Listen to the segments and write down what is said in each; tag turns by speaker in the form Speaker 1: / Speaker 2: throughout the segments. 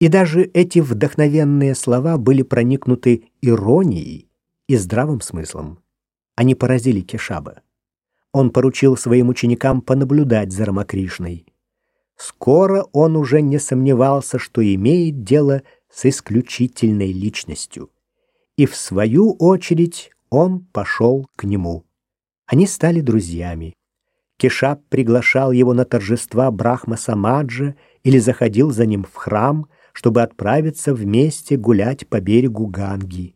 Speaker 1: И даже эти вдохновенные слова были проникнуты иронией и здравым смыслом. Они поразили Кешаба. Он поручил своим ученикам понаблюдать за Рамакришной. Скоро он уже не сомневался, что имеет дело с исключительной личностью. И в свою очередь он пошел к нему. Они стали друзьями. Кешаб приглашал его на торжества Брахма Самаджа или заходил за ним в храм, чтобы отправиться вместе гулять по берегу Ганги.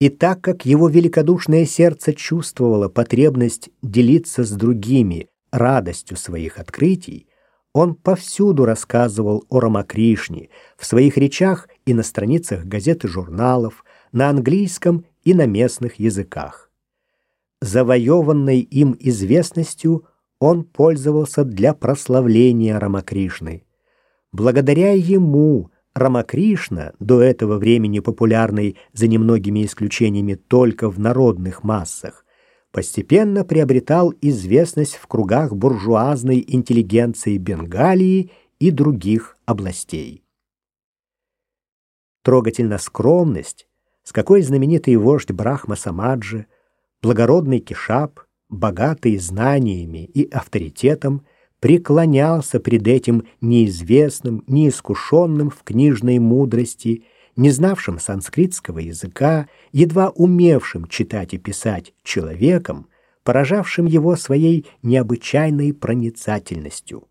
Speaker 1: И так как его великодушное сердце чувствовало потребность делиться с другими радостью своих открытий, он повсюду рассказывал о Рамакришне, в своих речах и на страницах газет и журналов, на английском и на местных языках. Завоеванной им известностью он пользовался для прославления Рамакришны. Благодаря ему Рамакришна, до этого времени популярный за немногими исключениями только в народных массах, постепенно приобретал известность в кругах буржуазной интеллигенции Бенгалии и других областей. Трогательна скромность, с какой знаменитый вождь Брахма Самаджи, благородный Кишап, богатый знаниями и авторитетом, преклонялся пред этим неизвестным, неискушенным в книжной мудрости, не знавшим санскритского языка, едва умевшим читать и писать человеком, поражавшим его своей необычайной проницательностью.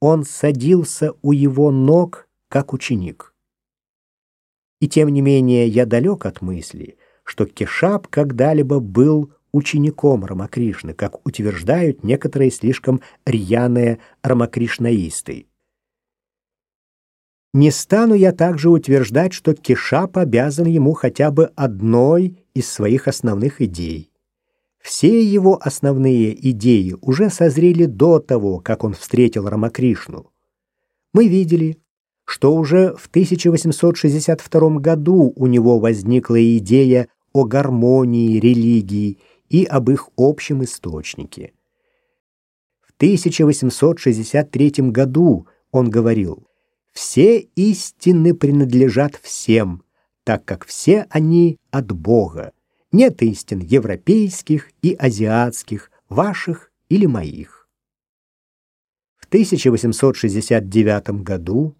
Speaker 1: Он садился у его ног, как ученик. И тем не менее я далек от мысли, что Кешап когда-либо был учеником Рамакришны, как утверждают некоторые слишком рьяные рамакришнаисты. Не стану я также утверждать, что Кешап обязан ему хотя бы одной из своих основных идей. Все его основные идеи уже созрели до того, как он встретил Рамакришну. Мы видели, что уже в 1862 году у него возникла идея о гармонии религии и об их общем источнике. В 1863 году он говорил «Все истины принадлежат всем, так как все они от Бога. Нет истин европейских и азиатских, ваших или моих». В 1869 году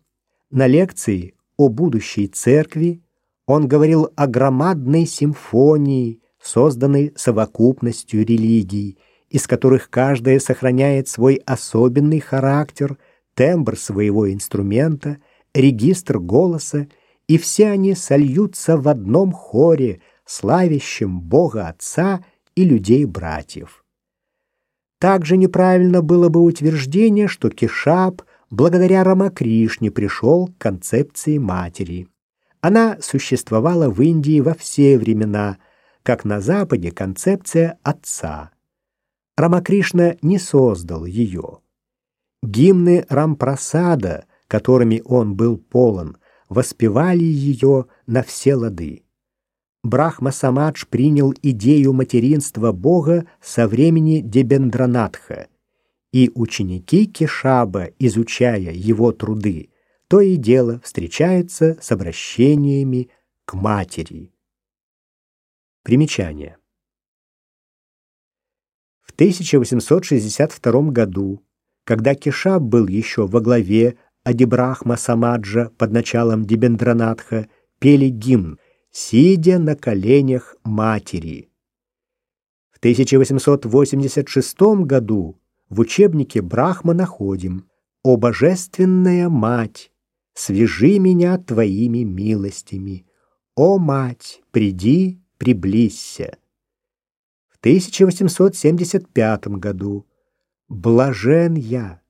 Speaker 1: на лекции о будущей церкви он говорил о громадной симфонии, созданной совокупностью религий, из которых каждая сохраняет свой особенный характер, тембр своего инструмента, регистр голоса, и все они сольются в одном хоре, славящем Бога Отца и людей-братьев. Также неправильно было бы утверждение, что Кешап благодаря Рамакришне пришел к концепции матери. Она существовала в Индии во все времена – как на Западе концепция отца. Рамакришна не создал ее. Гимны Рампрасада, которыми он был полон, воспевали ее на все лады. Брахма Самадж принял идею материнства Бога со времени Дебендранатха, и ученики Кешаба, изучая его труды, то и дело встречаются с обращениями к матери. Примечание. В 1862 году, когда Кешаб был еще во главе Адибрахма Самаджа под началом Дибендранатха, пели гимн «Сидя на коленях матери». В 1886 году в учебнике Брахма находим «О божественная мать, свяжи меня твоими милостями! О мать, приди приблизься. В 1875 году блажен я.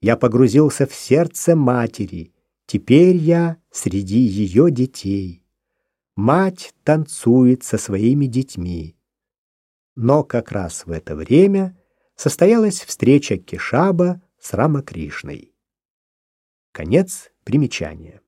Speaker 1: Я погрузился в сердце матери. Теперь я среди ее детей. Мать танцует со своими детьми. Но как раз в это время состоялась встреча Кешаба с Рамакришной. Конец примечания.